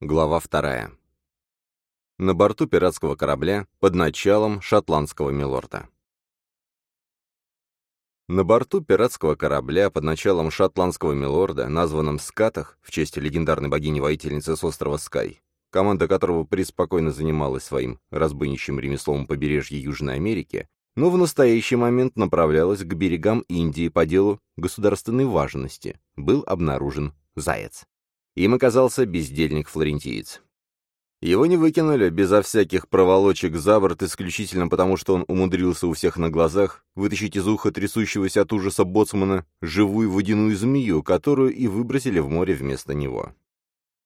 Глава вторая. На борту пиратского корабля под началом шотландского милорда. На борту пиратского корабля под началом шотландского милорда, названном Скатах, в честь легендарной богини-воительницы с острова Скай, команда которого преспокойно занималась своим разбойничьим ремеслом побережья Южной Америки, но в настоящий момент направлялась к берегам Индии по делу государственной важности, был обнаружен заяц. Им оказался бездельник-флорентиец. Его не выкинули безо всяких проволочек за борт исключительно потому, что он умудрился у всех на глазах вытащить из уха трясущегося от ужаса боцмана живую водяную змею, которую и выбросили в море вместо него.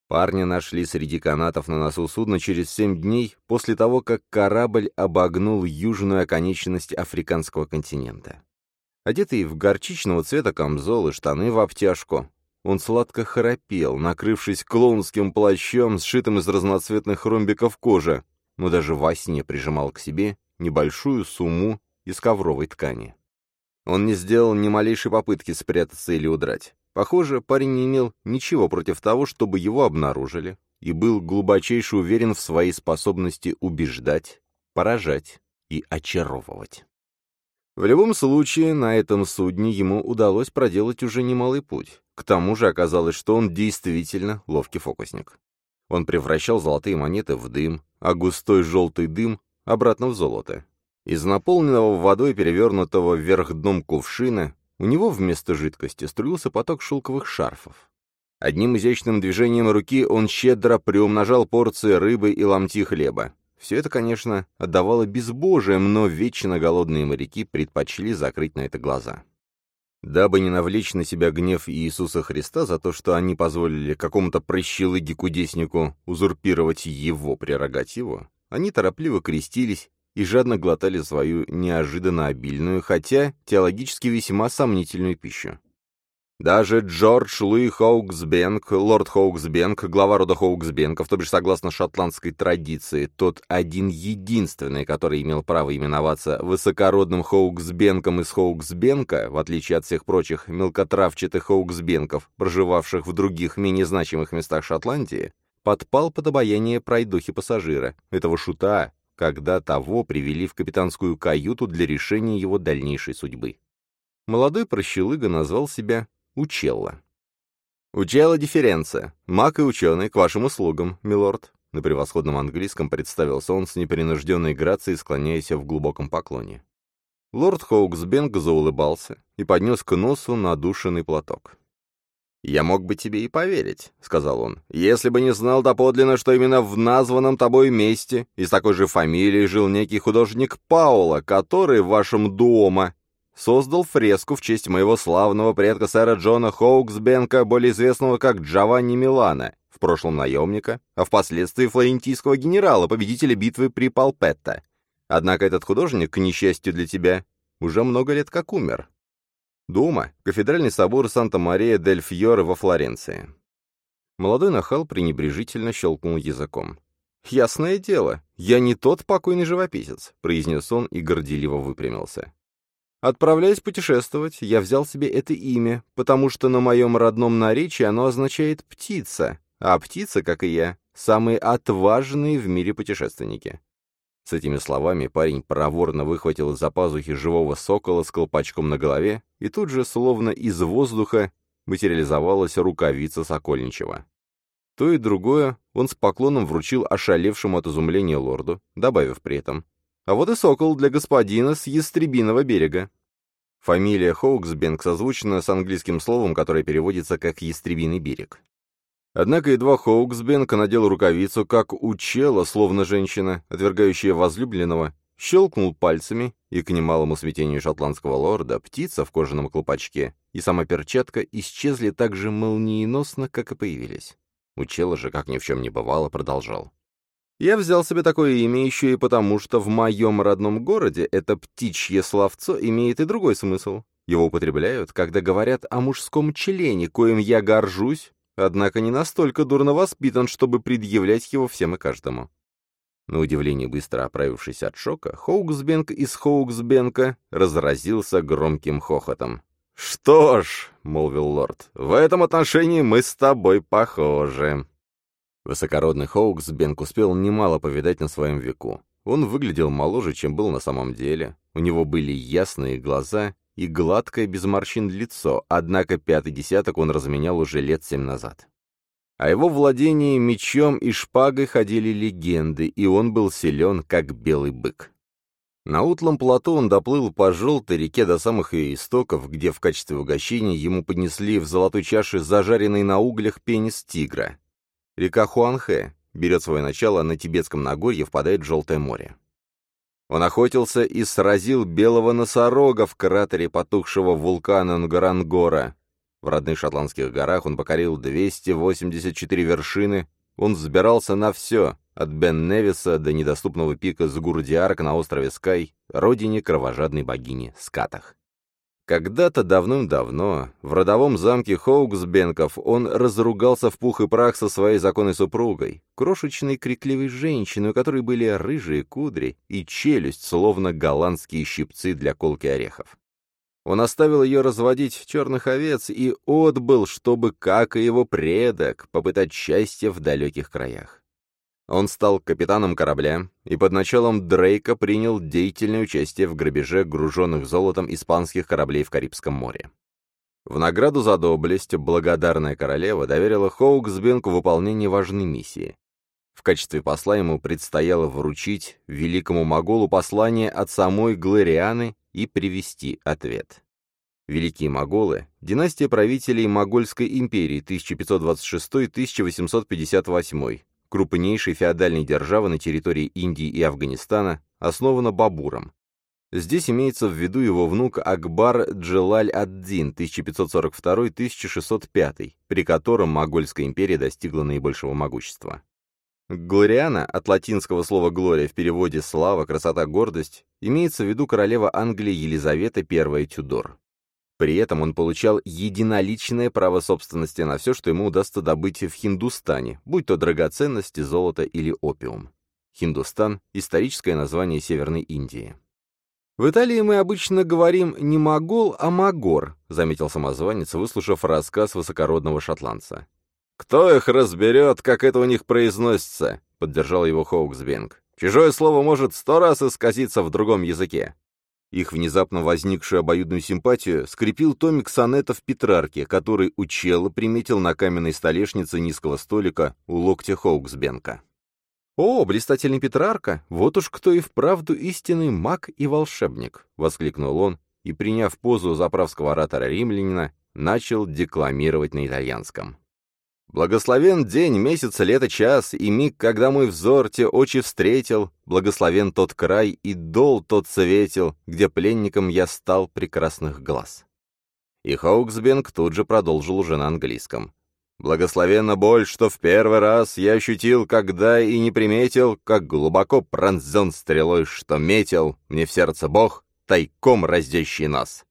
Парня нашли среди канатов на носу судна через семь дней после того, как корабль обогнул южную оконечность африканского континента. Одетый в горчичного цвета камзол и штаны в обтяжку, он сладко храпел, накрывшись клоунским плащом, сшитым из разноцветных ромбиков кожи, но даже во сне прижимал к себе небольшую сумму из ковровой ткани. Он не сделал ни малейшей попытки спрятаться или удрать. Похоже, парень не имел ничего против того, чтобы его обнаружили, и был глубочайше уверен в своей способности убеждать, поражать и очаровывать. В любом случае, на этом судне ему удалось проделать уже немалый путь. К тому же оказалось, что он действительно ловкий фокусник. Он превращал золотые монеты в дым, а густой желтый дым — обратно в золото. Из наполненного водой перевернутого вверх дном кувшина у него вместо жидкости струился поток шелковых шарфов. Одним изящным движением руки он щедро приумножал порции рыбы и ломти хлеба. Все это, конечно, отдавало безбожием, но вечно голодные моряки предпочли закрыть на это глаза. Дабы не навлечь на себя гнев Иисуса Христа за то, что они позволили какому-то прощелыге-кудеснику узурпировать его прерогативу, они торопливо крестились и жадно глотали свою неожиданно обильную, хотя теологически весьма сомнительную пищу. Даже Джордж Луи Хоуксбенк, лорд Хоуксбенк, глава рода Хоуксбенков, то бишь согласно шотландской традиции, тот один-единственный, который имел право именоваться высокородным Хоуксбенком из Хоуксбенка, в отличие от всех прочих мелкотравчатых Хоуксбенков, проживавших в других менее значимых местах Шотландии, подпал под обаяние пройдухи пассажира, этого шута, когда того привели в капитанскую каюту для решения его дальнейшей судьбы. Молодой прощелыга назвал себя Учелла. «Учелла дифференция. Маг и ученый, к вашим услугам, милорд». На превосходном английском представился он с непринужденной грацией, склоняясь в глубоком поклоне. Лорд Хоуксбенг заулыбался и поднес к носу надушенный платок. «Я мог бы тебе и поверить», — сказал он, — «если бы не знал доподлинно, что именно в названном тобой месте и с такой же фамилией жил некий художник Паула, который в вашем дома создал фреску в честь моего славного предка сэра Джона Хоуксбенка, более известного как Джованни Милана, в прошлом наемника, а впоследствии флорентийского генерала, победителя битвы при Палпетто. Однако этот художник, к несчастью для тебя, уже много лет как умер. Дома, кафедральный собор Санта-Мария-дель-Фьоре во Флоренции. Молодой нахал пренебрежительно щелкнул языком. «Ясное дело, я не тот покойный живописец», — произнес он и горделиво выпрямился. Отправляясь путешествовать, я взял себе это имя, потому что на моем родном наречии оно означает «птица», а птица, как и я, самые отважные в мире путешественники. С этими словами парень проворно выхватил из-за пазухи живого сокола с колпачком на голове, и тут же, словно из воздуха, материализовалась рукавица Сокольничева. То и другое он с поклоном вручил ошалевшему от изумления лорду, добавив при этом а вот и сокол для господина с Ястребиного берега. Фамилия Хоуксбенк созвучна с английским словом, которое переводится как «Ястребиный берег». Однако едва Хоуксбенк надел рукавицу, как у чела, словно женщина, отвергающая возлюбленного, щелкнул пальцами, и к немалому смятению шотландского лорда птица в кожаном колпачке и сама перчатка исчезли так же молниеносно, как и появились. Учела же, как ни в чем не бывало, продолжал. Я взял себе такое имя еще и потому, что в моем родном городе это птичье словцо имеет и другой смысл. Его употребляют, когда говорят о мужском члене, коим я горжусь, однако не настолько дурно воспитан, чтобы предъявлять его всем и каждому. На удивление быстро оправившись от шока, Хоуксбенк из Хоуксбенка разразился громким хохотом. «Что ж», — молвил лорд, — «в этом отношении мы с тобой похожи». Высокородный Хоуксбенк успел немало повидать на своем веку. Он выглядел моложе, чем был на самом деле. У него были ясные глаза и гладкое без морщин лицо, однако пятый десяток он разменял уже лет семь назад. О его владении мечом и шпагой ходили легенды, и он был силен, как белый бык. На утлом плато он доплыл по желтой реке до самых ее истоков, где в качестве угощения ему поднесли в золотой чаше зажаренный на углях пенис тигра. Река Хуанхэ берет свое начало на Тибетском Нагорье, впадает в Желтое море. Он охотился и сразил белого носорога в кратере потухшего вулкана Нгарангора. В родных шотландских горах он покорил 284 вершины, он взбирался на все, от Бен-Невиса до недоступного пика Сгурдиарк на острове Скай, родине кровожадной богини Скатах. Когда-то давным-давно в родовом замке Хоуксбенков он разругался в пух и прах со своей законной супругой, крошечной крикливой женщиной, у которой были рыжие кудри и челюсть, словно голландские щипцы для колки орехов. Он оставил ее разводить черных овец и отбыл, чтобы, как и его предок, попытать счастье в далеких краях. Он стал капитаном корабля и под началом Дрейка принял деятельное участие в грабеже груженных золотом испанских кораблей в Карибском море. В награду за доблесть благодарная королева доверила Хоуксбенку выполнение важной миссии. В качестве посла ему предстояло вручить великому моголу послание от самой Глорианы и привести ответ. Великие моголы – династия правителей Могольской империи 1526-1858, крупнейшей феодальной державы на территории Индии и Афганистана, основана Бабуром. Здесь имеется в виду его внук Акбар Джелаль-ад-Дин 1542-1605, при котором Могольская империя достигла наибольшего могущества. Глориана, от латинского слова «глория» в переводе «слава», «красота», «гордость», имеется в виду королева Англии Елизавета I Тюдор. При этом он получал единоличное право собственности на все, что ему удастся добыть в Хиндустане, будь то драгоценности, золото или опиум. Хиндустан – историческое название Северной Индии. «В Италии мы обычно говорим не «могол», а «магор», — заметил самозванец, выслушав рассказ высокородного шотландца. «Кто их разберет, как это у них произносится?» — поддержал его Хоуксбенг. «Чужое слово может сто раз исказиться в другом языке. Их внезапно возникшую обоюдную симпатию скрепил томик сонетов Петрарки, который Учелло приметил на каменной столешнице низкого столика у локтя Хоуксбенка. «О, блистательный Петрарка! Вот уж кто и вправду истинный маг и волшебник!» — воскликнул он и, приняв позу заправского оратора-римлянина, начал декламировать на итальянском. Благословен день, месяц, лето, час, и миг, когда мой взор те очи встретил, благословен тот край, и дол тот светил, где пленником я стал прекрасных глаз. И Хоуксбенг тут же продолжил уже на английском. Благословенна боль, что в первый раз я ощутил, когда и не приметил, как глубоко пронзен стрелой, что метил мне в сердце Бог, тайком раздящий нас.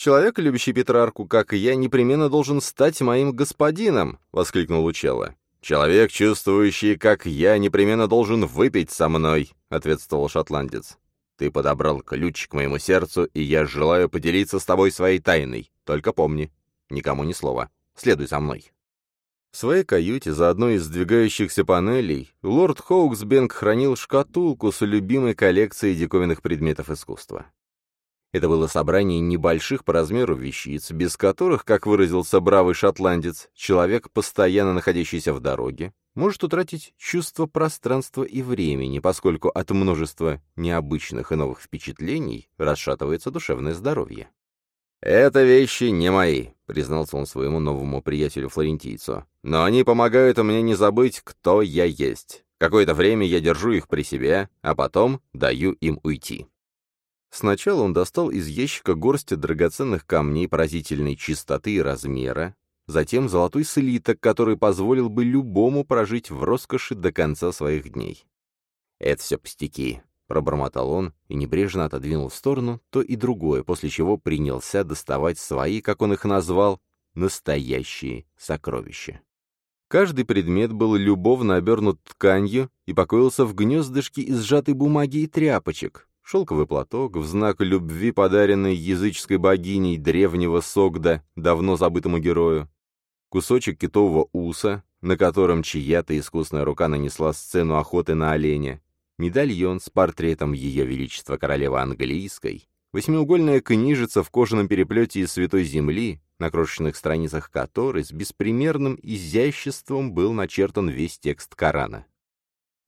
«Человек, любящий Петрарку, как и я, непременно должен стать моим господином!» — воскликнул Учелло. «Человек, чувствующий, как я, непременно должен выпить со мной!» — ответствовал шотландец. «Ты подобрал ключ к моему сердцу, и я желаю поделиться с тобой своей тайной. Только помни, никому ни слова. Следуй за мной». В своей каюте за одной из сдвигающихся панелей лорд Хоуксбенг хранил шкатулку с любимой коллекцией диковинных предметов искусства. Это было собрание небольших по размеру вещиц, без которых, как выразился бравый шотландец, человек, постоянно находящийся в дороге, может утратить чувство пространства и времени, поскольку от множества необычных и новых впечатлений расшатывается душевное здоровье. «Это вещи не мои», — признался он своему новому приятелю-флорентийцу. «Но они помогают мне не забыть, кто я есть. Какое-то время я держу их при себе, а потом даю им уйти». Сначала он достал из ящика горсть драгоценных камней поразительной чистоты и размера, затем золотой слиток, который позволил бы любому прожить в роскоши до конца своих дней. «Это все пустяки», — пробормотал он и небрежно отодвинул в сторону то и другое, после чего принялся доставать свои, как он их назвал, настоящие сокровища. Каждый предмет был любовно обернут тканью и покоился в гнездышке из сжатой бумаги и тряпочек, шелковый платок, в знак любви, подаренный языческой богиней древнего Согда, давно забытому герою, кусочек китового уса, на котором чья-то искусная рука нанесла сцену охоты на оленя, медальон с портретом Ее Величества Королевы Английской, восьмиугольная книжица в кожаном переплете из Святой Земли, на крошечных страницах которой с беспримерным изяществом был начертан весь текст Корана.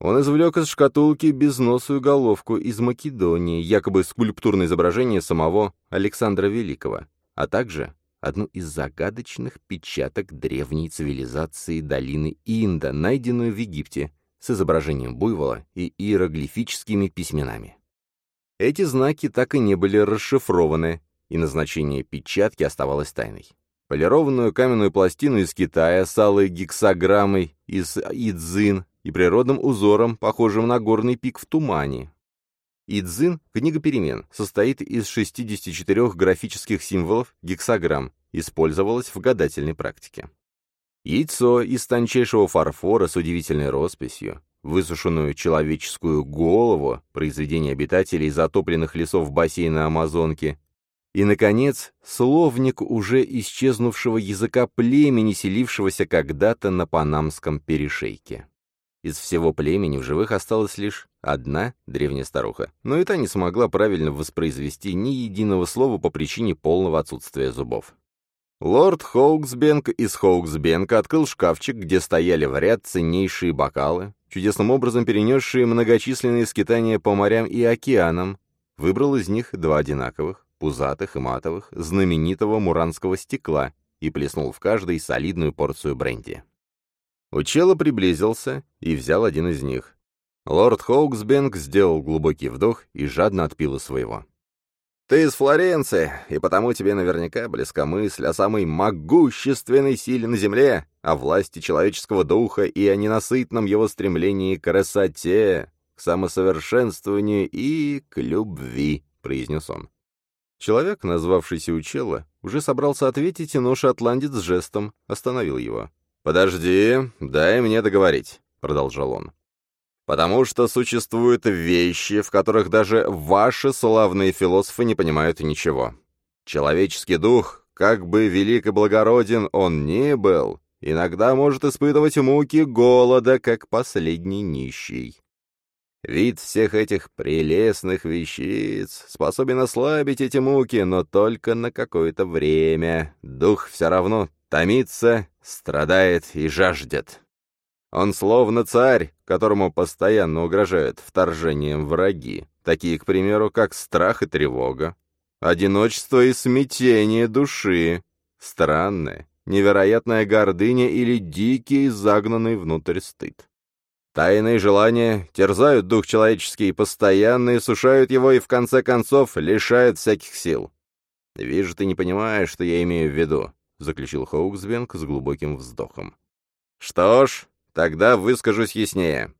Он извлек из шкатулки безносую головку из Македонии, якобы скульптурное изображение самого Александра Великого, а также одну из загадочных печаток древней цивилизации долины Инда, найденную в Египте, с изображением буйвола и иероглифическими письменами. Эти знаки так и не были расшифрованы, и назначение печатки оставалось тайной. Полированную каменную пластину из Китая с алой гексограммой из Идзин и природным узором, похожим на горный пик в тумане. Идзин, книга перемен, состоит из 64 графических символов, гексограмм, использовалась в гадательной практике. Яйцо из тончайшего фарфора с удивительной росписью, высушенную человеческую голову, произведение обитателей затопленных лесов бассейна Амазонки, и, наконец, словник уже исчезнувшего языка племени, селившегося когда-то на Панамском перешейке. Из всего племени в живых осталась лишь одна древняя старуха, но и та не смогла правильно воспроизвести ни единого слова по причине полного отсутствия зубов. Лорд Хоуксбенк из Хоуксбенка открыл шкафчик, где стояли в ряд ценнейшие бокалы, чудесным образом перенесшие многочисленные скитания по морям и океанам, выбрал из них два одинаковых, пузатых и матовых, знаменитого муранского стекла и плеснул в каждый солидную порцию бренди. Учело приблизился и взял один из них. Лорд Хоуксбенк сделал глубокий вдох и жадно отпил из своего. Ты из Флоренции, и потому тебе наверняка близка мысль о самой могущественной силе на земле, о власти человеческого духа и о ненасытном его стремлении к красоте, к самосовершенствованию и к любви», — произнес он. Человек, назвавшийся Учелло, уже собрался ответить, но шотландец жестом остановил его. «Подожди, дай мне договорить», — продолжал он. Потому что существуют вещи, в которых даже ваши славные философы не понимают ничего. Человеческий дух, как бы велик и благороден он ни был, иногда может испытывать муки голода, как последний нищий. Вид всех этих прелестных вещиц способен ослабить эти муки, но только на какое-то время. Дух все равно томится, страдает и жаждет. Он словно царь, которому постоянно угрожают вторжением враги, такие, к примеру, как страх и тревога, одиночество и смятение души, странная, невероятная гордыня или дикий загнанный внутрь стыд. Тайные желания терзают дух человеческий, постоянно сушают его и в конце концов лишают всяких сил. «Вижу, ты не понимаешь, что я имею в виду», — заключил Хоуксбенк с глубоким вздохом. «Что ж, Тогда выскажусь яснее.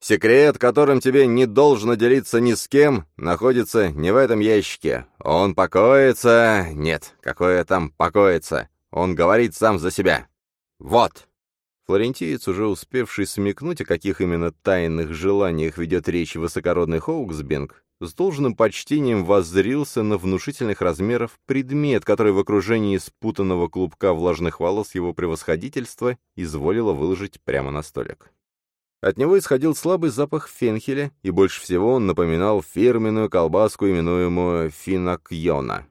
Секрет, которым тебе не должно делиться ни с кем, находится не в этом ящике. Он покоится... Нет, какое там покоится. Он говорит сам за себя. Вот. Флорентиец, уже успевший смекнуть, о каких именно тайных желаниях ведет речь высокородный Хоуксбенг, с должным почтением воззрился на внушительных размеров предмет, который в окружении спутанного клубка влажных волос его превосходительства изволило выложить прямо на столик. От него исходил слабый запах фенхеля, и больше всего он напоминал фирменную колбаску, именуемую финокьона.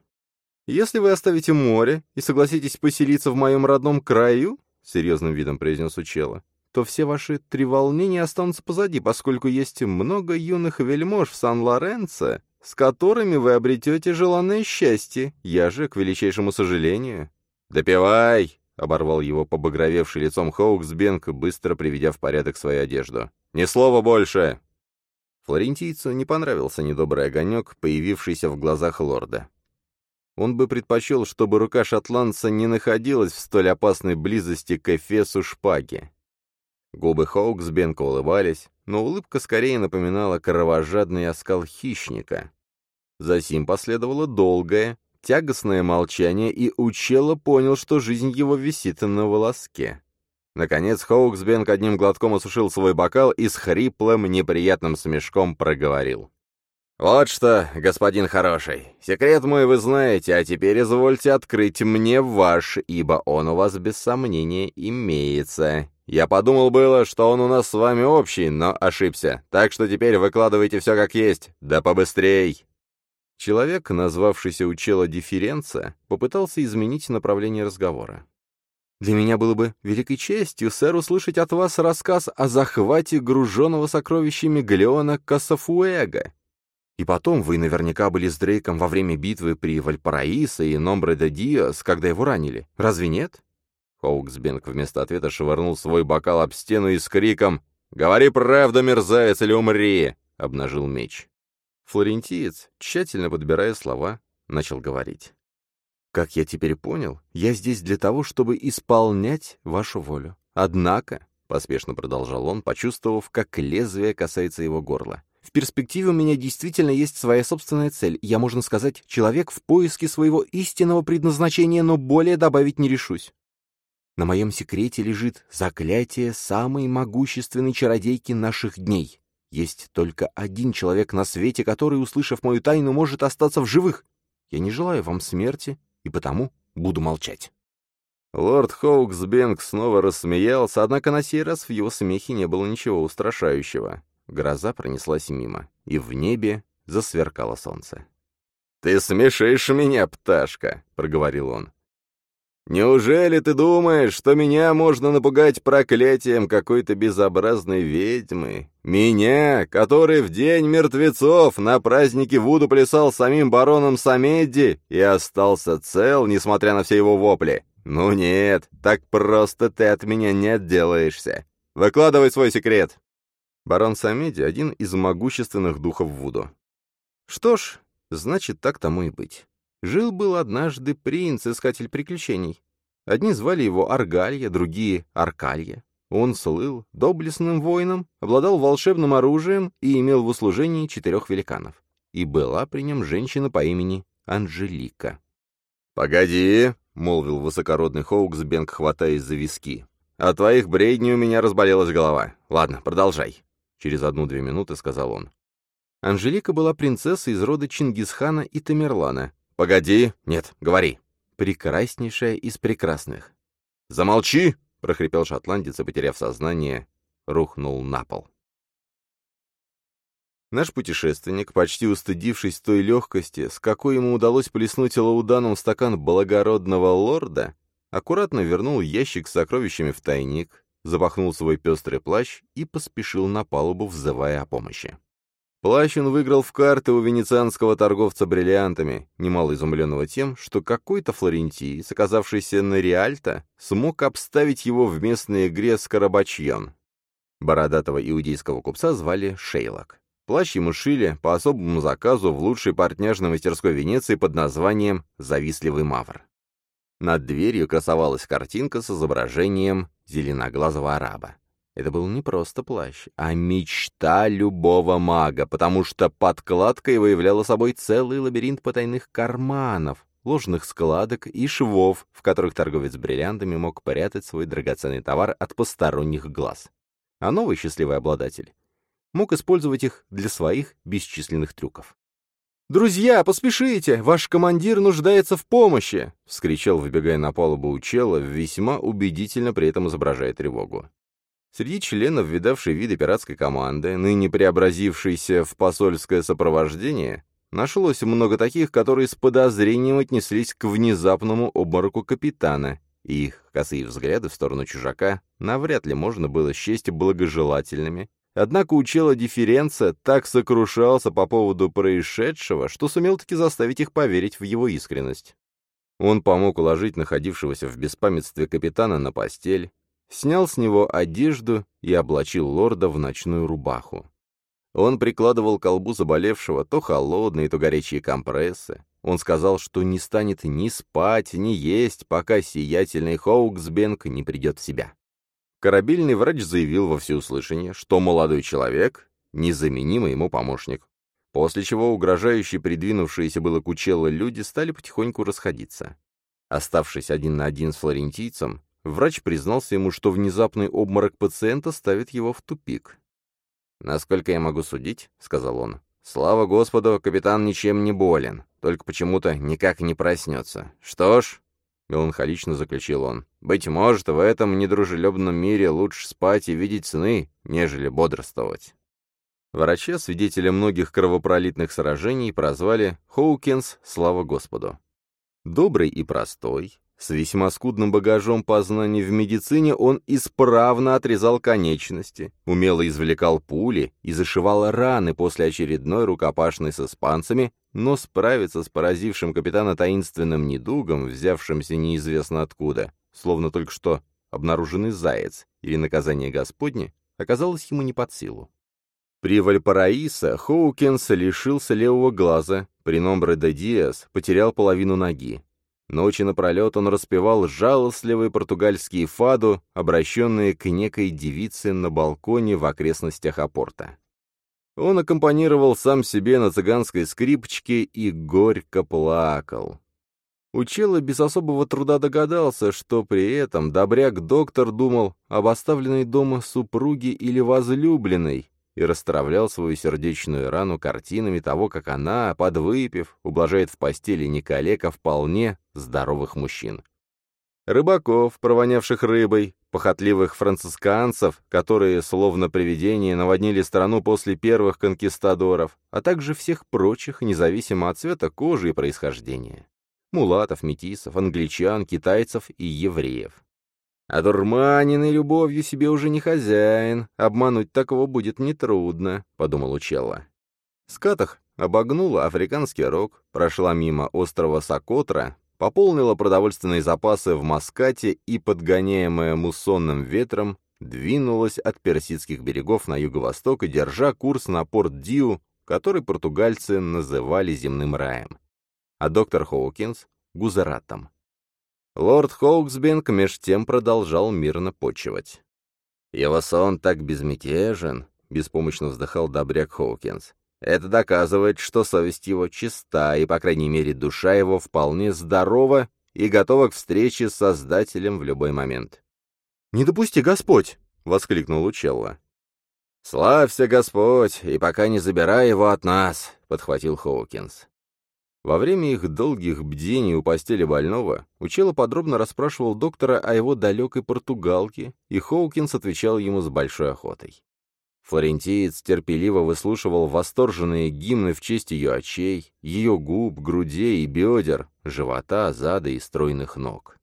«Если вы оставите море и согласитесь поселиться в моем родном краю», — серьезным видом произнес Учела, то все ваши треволнения останутся позади, поскольку есть много юных вельмож в Сан-Лоренцо, с которыми вы обретете желанное счастье. Я же, к величайшему сожалению...» «Допивай!» — оборвал его побагровевший лицом Хоуксбенк, быстро приведя в порядок свою одежду. «Ни слова больше!» Флорентийцу не понравился недобрый огонек, появившийся в глазах лорда. Он бы предпочел, чтобы рука шотландца не находилась в столь опасной близости к эфесу шпаги. Губы Хоуксбенка улыбались, но улыбка скорее напоминала кровожадный оскал хищника. Затем последовало долгое, тягостное молчание, и Учело понял, что жизнь его висит на волоске. Наконец Хоуксбенк одним глотком осушил свой бокал и с хриплым, неприятным смешком проговорил. «Вот что, господин хороший, секрет мой вы знаете, а теперь извольте открыть мне ваш, ибо он у вас без сомнения имеется. Я подумал было, что он у нас с вами общий, но ошибся. Так что теперь выкладывайте все как есть. Да побыстрей!» Человек, назвавшийся учела дифференца, попытался изменить направление разговора. «Для меня было бы великой честью, сэр, услышать от вас рассказ о захвате груженного сокровищами галеона Касафуэга. И потом, вы наверняка были с Дрейком во время битвы при Вальпараисо и Номбре де Диос, когда его ранили. Разве нет?» Хоуксбенк вместо ответа швырнул свой бокал об стену и с криком «Говори правду, мерзавец, или умри!» обнажил меч. Флорентиец, тщательно подбирая слова, начал говорить. «Как я теперь понял, я здесь для того, чтобы исполнять вашу волю. Однако, — поспешно продолжал он, почувствовав, как лезвие касается его горла, — в перспективе у меня действительно есть своя собственная цель. Я, можно сказать, человек в поиске своего истинного предназначения, но более добавить не решусь. На моем секрете лежит заклятие самой могущественной чародейки наших дней. Есть только один человек на свете, который, услышав мою тайну, может остаться в живых. Я не желаю вам смерти, и потому буду молчать». Лорд Хоуксбенк снова рассмеялся, однако на сей раз в его смехе не было ничего устрашающего. Гроза пронеслась мимо, и в небе засверкало солнце. «Ты смешишь меня, пташка!» — проговорил он. «Неужели ты думаешь, что меня можно напугать проклятием какой-то безобразной ведьмы? Меня, который в день мертвецов на празднике Вуду плясал самим бароном Самедди и остался цел, несмотря на все его вопли? Ну нет, так просто ты от меня не отделаешься. Выкладывай свой секрет!» Барон Самедди — один из могущественных духов Вуду. «Что ж, значит, так тому и быть». Жил-был однажды принц, искатель приключений. Одни звали его Аргалья, другие — Аркалья. Он слыл доблестным воином, обладал волшебным оружием и имел в услужении четырех великанов. И была при нем женщина по имени Анжелика. «Погоди», — молвил высокородный Хоуксбенг, хватаясь за виски. «От твоих бредней у меня разболелась голова. Ладно, продолжай». Через одну-две минуты сказал он. Анжелика была принцессой из рода Чингисхана и Тамерлана, «Погоди! Нет, говори!» «Прекраснейшая из прекрасных!» «Замолчи!» — прохрипел шотландец и, потеряв сознание, рухнул на пол. Наш путешественник, почти устыдившись той легкости, с какой ему удалось плеснуть лауданом стакан благородного лорда, аккуратно вернул ящик с сокровищами в тайник, запахнул свой пестрый плащ и поспешил на палубу, взывая о помощи. Плащ он выиграл в карты у венецианского торговца бриллиантами, немало изумленного тем, что какой-то флорентиец, оказавшийся на Риальто, смог обставить его в местной игре с Карабачьон. Бородатого иудейского купца звали Шейлок. Плащ ему шили по особому заказу в лучшей портняжной мастерской Венеции под названием «Завистливый мавр». Над дверью красовалась картинка с изображением зеленоглазого араба. Это был не просто плащ, а мечта любого мага, потому что подкладка его являла собой целый лабиринт потайных карманов, ложных складок и швов, в которых торговец бриллиантами мог прятать свой драгоценный товар от посторонних глаз. А новый счастливый обладатель мог использовать их для своих бесчисленных трюков. «Друзья, поспешите! Ваш командир нуждается в помощи!» — вскричал, выбегая на палубу у чела, весьма убедительно при этом изображая тревогу. Среди членов видавшей виды пиратской команды, ныне преобразившейся в посольское сопровождение, нашлось много таких, которые с подозрением отнеслись к внезапному обмороку капитана, и их косые взгляды в сторону чужака навряд ли можно было счесть благожелательными. Однако учила дифференция так сокрушался по поводу происшедшего, что сумел таки заставить их поверить в его искренность. Он помог уложить находившегося в беспамятстве капитана на постель, снял с него одежду и облачил лорда в ночную рубаху. Он прикладывал к колбу заболевшего то холодные, то горячие компрессы. Он сказал, что не станет ни спать, ни есть, пока сиятельный Хоуксбенк не придет в себя. Корабельный врач заявил во всеуслышание, что молодой человек — незаменимый ему помощник, после чего угрожающие придвинувшиеся было к учелу люди стали потихоньку расходиться. Оставшись один на один с флорентийцем, Врач признался ему, что внезапный обморок пациента ставит его в тупик. «Насколько я могу судить», — сказал он, — «слава Господу, капитан ничем не болен, только почему-то никак не проснется. Что ж, — меланхолично заключил он. «Быть может, в этом недружелюбном мире лучше спать и видеть сны, нежели бодрствовать». Врача, свидетеля многих кровопролитных сражений, прозвали Хоукинс «Слава Господу». Добрый и простой, с весьма скудным багажом познаний в медицине он исправно отрезал конечности, умело извлекал пули и зашивал раны после очередной рукопашной с испанцами, но справиться с поразившим капитана таинственным недугом, взявшимся неизвестно откуда, словно только что обнаруженный заяц или наказание Господне, оказалось ему не под силу. При Вальпараисо Хоукинс лишился левого глаза, при Номбре де Диас потерял половину ноги. Ночи напролет он распевал жалостливые португальские фаду, обращенные к некой девице на балконе в окрестностях Апорта. Он аккомпанировал сам себе на цыганской скрипочке и горько плакал. Учело без особого труда догадался, что при этом добряк-доктор думал об оставленной дома супруге или возлюбленной, и расстравлял свою сердечную рану картинами того, как она, подвыпив, ублажает в постели не коллег, а вполне здоровых мужчин. Рыбаков, провонявших рыбой, похотливых францисканцев, которые, словно привидения, наводнили страну после первых конкистадоров, а также всех прочих, независимо от цвета кожи и происхождения. Мулатов, метисов, англичан, китайцев и евреев. «Одурманенный любовью себе уже не хозяин, обмануть такого будет нетрудно», — подумал Учелла. Скатах обогнула африканский рог, прошла мимо острова Сокотра, пополнила продовольственные запасы в Маскате и, подгоняемая муссонным ветром, двинулась от персидских берегов на юго-восток и держа курс на порт Диу, который португальцы называли земным раем, а доктор Хоукинс — Гузаратом. Лорд Хоуксбинг меж тем продолжал мирно почивать. «Его сон так безмятежен», — беспомощно вздыхал добряк Хоукинс. «Это доказывает, что совесть его чиста, и, по крайней мере, душа его вполне здорова и готова к встрече с Создателем в любой момент». «Не допусти, Господь!» — воскликнул Учелла. «Славься, Господь, и пока не забирай его от нас», — подхватил Хоукинс. Во время их долгих бдений у постели больного Учело подробно расспрашивал доктора о его далекой португалке, и Хоукинс отвечал ему с большой охотой. Флорентиец терпеливо выслушивал восторженные гимны в честь ее очей, ее губ, грудей и бедер, живота, зада и стройных ног.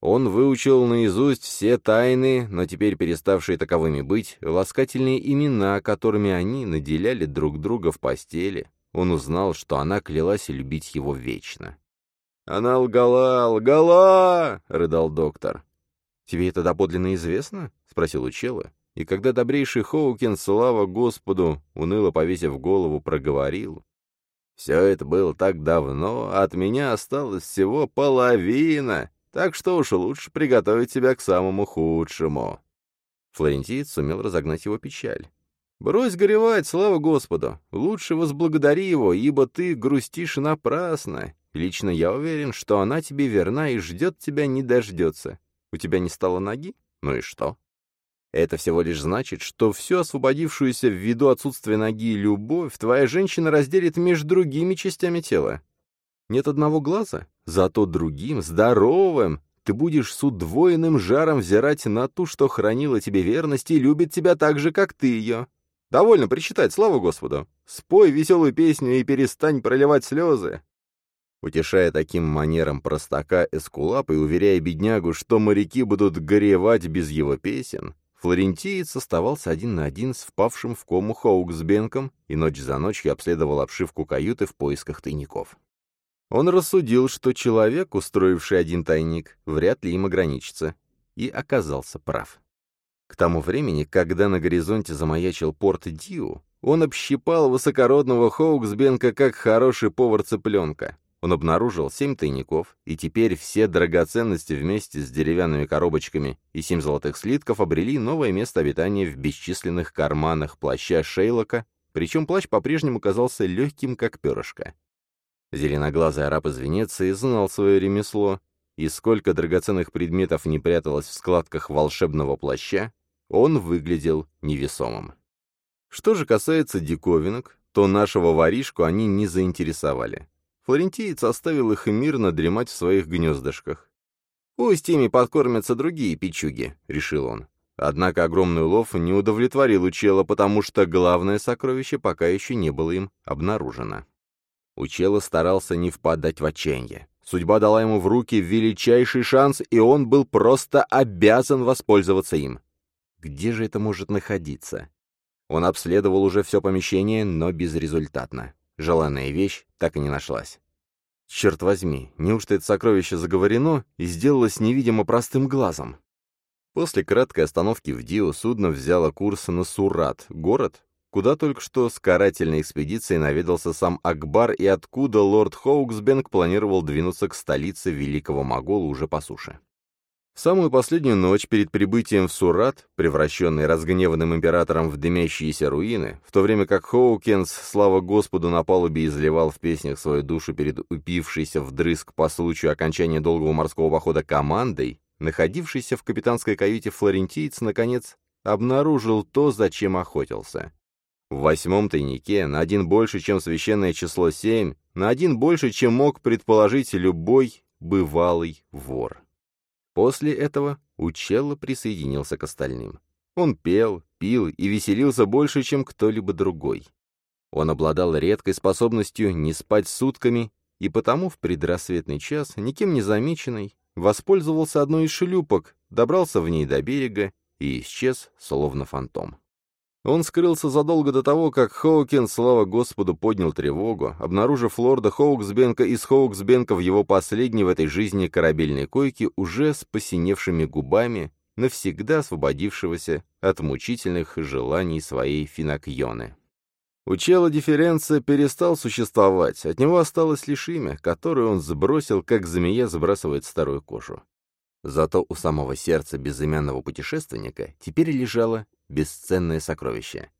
Он выучил наизусть все тайны, но теперь переставшие таковыми быть, ласкательные имена, которыми они наделяли друг друга в постели, он узнал, что она клялась любить его вечно. «Она лгала, лгала!» — рыдал доктор. «Тебе это доподлинно известно?» — спросил Учела. И когда добрейший Хоукин, слава Господу, уныло повесив голову, проговорил. «Все это было так давно, а от меня осталось всего половина, так что уж лучше приготовить себя к самому худшему». Флорентиец сумел разогнать его печаль. Брось горевать, слава Господу. Лучше возблагодари его, ибо ты грустишь напрасно. Лично я уверен, что она тебе верна и ждет тебя не дождется. У тебя не стало ноги? Ну и что? Это всего лишь значит, что всю освободившуюся ввиду отсутствия ноги любовь твоя женщина разделит между другими частями тела. Нет одного глаза, зато другим, здоровым, ты будешь с удвоенным жаром взирать на ту, что хранила тебе верность и любит тебя так же, как ты ее. Довольно причитать, слава Господу. Спой веселую песню и перестань проливать слезы. Утешая таким манером простака Эскулап и уверяя беднягу, что моряки будут горевать без его песен, флорентиец оставался один на один с впавшим в кому Хоуксбенком и ночь за ночью обследовал обшивку каюты в поисках тайников. Он рассудил, что человек, устроивший один тайник, вряд ли им ограничится, и оказался прав. К тому времени, когда на горизонте замаячил порт Дью, он общипал высокородного Хоуксбенка как хороший повар цыпленка. Он обнаружил семь тайников, и теперь все драгоценности вместе с деревянными коробочками и семь золотых слитков обрели новое место обитания в бесчисленных карманах плаща Шейлока, причем плащ по-прежнему казался легким, как перышко. Зеленоглазый араб из Венеции знал свое ремесло, и сколько драгоценных предметов не пряталось в складках волшебного плаща, он выглядел невесомым. Что же касается диковинок, то нашего воришку они не заинтересовали. Флорентиец оставил их мирно дремать в своих гнездышках. Пусть ими подкормятся другие печуги, — решил он. Однако огромный улов не удовлетворил Учела, потому что главное сокровище пока еще не было им обнаружено. Учела старался не впадать в отчаяние. Судьба дала ему в руки величайший шанс, и он был просто обязан воспользоваться им. Где же это может находиться? Он обследовал уже все помещение, но безрезультатно. Желанная вещь так и не нашлась. Черт возьми, неужто это сокровище заговорено и сделалось невидимо простым глазом? После краткой остановки в Дио судно взяло курс на Сурат, город, куда только что с карательной экспедицией наведался сам Акбар и откуда лорд Хоуксбенг планировал двинуться к столице Великого Могола уже по суше. Самую последнюю ночь перед прибытием в Сурат, превращенный разгневанным императором в дымящиеся руины, в то время как Хоукенс, слава Господу, на палубе изливал в песнях свою душу перед упившейся вдрызг по случаю окончания долгого морского похода командой, Находившийся в капитанской каюте флорентиец, наконец, обнаружил то, зачем охотился. В восьмом тайнике, на один больше, чем священное число семь, на один больше, чем мог предположить любой бывалый вор. После этого Учелло присоединился к остальным. Он пел, пил и веселился больше, чем кто-либо другой. Он обладал редкой способностью не спать сутками, и потому в предрассветный час, никем не замеченный, воспользовался одной из шлюпок, добрался в ней до берега и исчез, словно фантом. Он скрылся задолго до того, как Хоукен, слава Господу, поднял тревогу, обнаружив лорда Хоуксбенка из Хоуксбенка в его последней в этой жизни корабельной койке уже с посиневшими губами, навсегда освободившегося от мучительных желаний своей Финакьоны. У чела дифференция перестал существовать, от него осталось лишь имя, которое он сбросил, как змея сбрасывает старую кожу. Зато у самого сердца безымянного путешественника теперь лежало бесценное сокровище.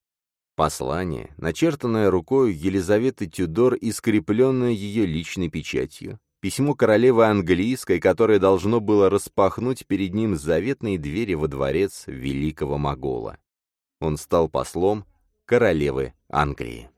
Послание, начертанное рукой Елизаветы Тюдор и скрепленное ее личной печатью. Письмо королевы английской, которое должно было распахнуть перед ним заветные двери во дворец великого Могола. Он стал послом королевы Англии.